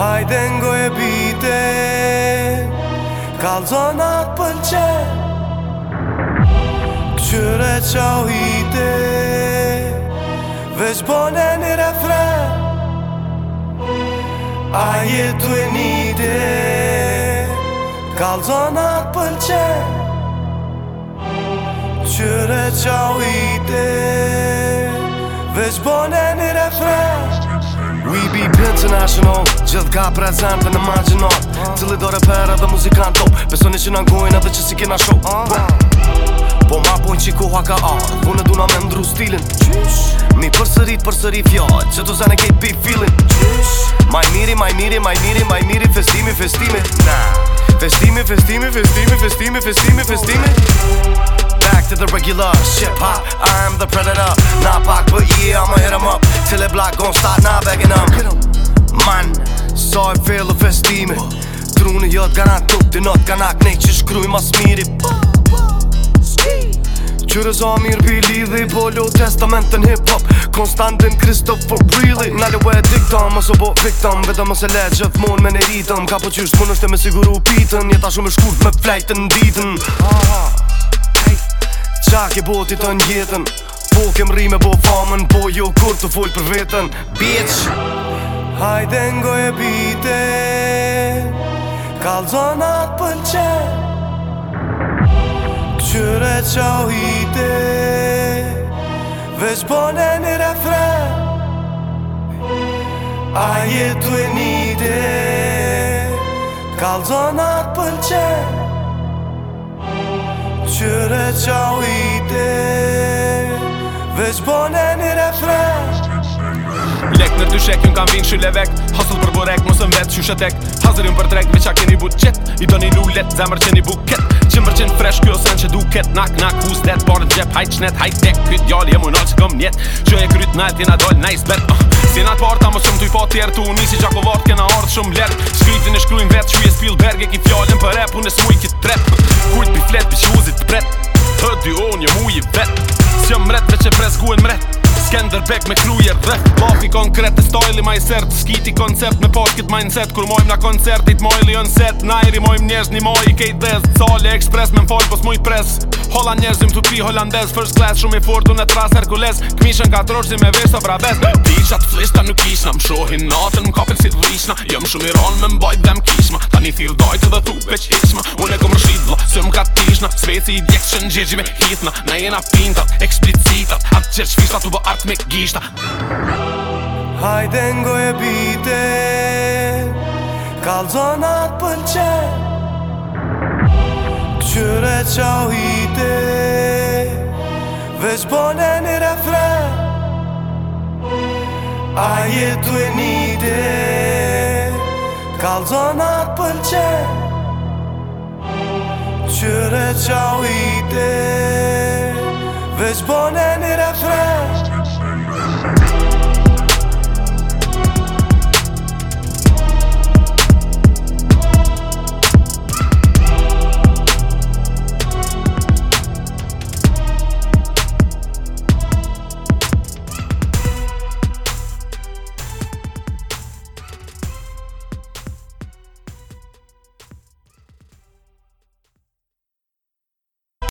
Hajde ngo e bite Kalzona pëlqe Këqyre qa u hite Vesh bone një refre A jetu e njide Kalzona pëlqe Këqyre qa u hite Vesh një refre VIP International Gjithë ka prezente në margino Cili do repera dhe muzikant top Besoni që në gojnë edhe që si kena show Po, po ma pojnë që koha ka ardhë Vune duna me ndru stilin Mi përsërit përsërit fjallë Që të zene kejt be feeling Maj miri, maj miri, maj miri, maj miri Festimi, festimi nah. Festimi, festimi, festimi, festimi, festimi, festimi Back to the regular Shit ha I am the predator black gon' start now back in Man, so I feel of esteem Trune jod gana tuk, di not gana knek që shkruj mas miri Qyre za mirë pi lidhi, i bollo testament hip-hop Konstantin Christopher Brilli Na lo e diktam, mës o bo fiktam Vedëm mës le gjëf mon me në ritëm Ka po qysh të më nështë e me siguru pitën Jeta shumë e shkurt me flejtën ditën Qa ke botit të njëtën Po kem ri me bo famën Po jo kur të full për vetën Bitch Hajde ngo e bite Kalzonat zonat pëlqe Këqyre qa u hite Vesh pone një refre A jetu e nite Kalzonat zonat pëlqe Këqyre qa u hite shpone një refren Lek në dyshek, jën kam vinë shy levek Hasull për borek, mosën vetë shy shetek Hazër jën për trek, veç a keni budget I do një lullet, zemër që një buket Qëmër qënë fresh, kjo sen që duket Nak, nak, who's that, barë në gjep, hajt qnet, hajt dek Kytë djallë, jem unall që këm njet Që e kryt nalë, tjena dojlë, nice bet uh. Si nat parta, mos qëm t'u i fa tjerë T'u unisi qako po vartë, kena ardhë shumë lert Shkrytin e shkryin vetë, shuj e Spielberg E me incluyo dhe Mafi konkret e stojli ma i sërt Shkiti koncept me pas kit mindset Kur mojmë na koncertit mojli on set Najri mojmë njës një moj i kejt dhez Cale ekspres me mfoj pos mu i pres Hola njës një më të pi holandez First class shumë i furtu në tras herkules Këmishën ka trosh zime vesh të vrabes Disha të flishta nuk ishna Më shohin natën më kapel si të Jëm shumë i ronë me mboj dhe më kishma Ta një thirë dojtë dhe tu peq ishma Unë e kom rëshidlo, së më ka tishna Sveci i djekës që në gjegjime hitna Na jena pintat, eksplicitat Atë qërë që fishta të bë artë me gishta me gishta Hajde ngo e bite Kalzonat pëlqe Këqyre qa u hite Vesh bone një refre A jetu e nite Kalzonat pëlqe Këqyre qa u hite Vesh bone një refre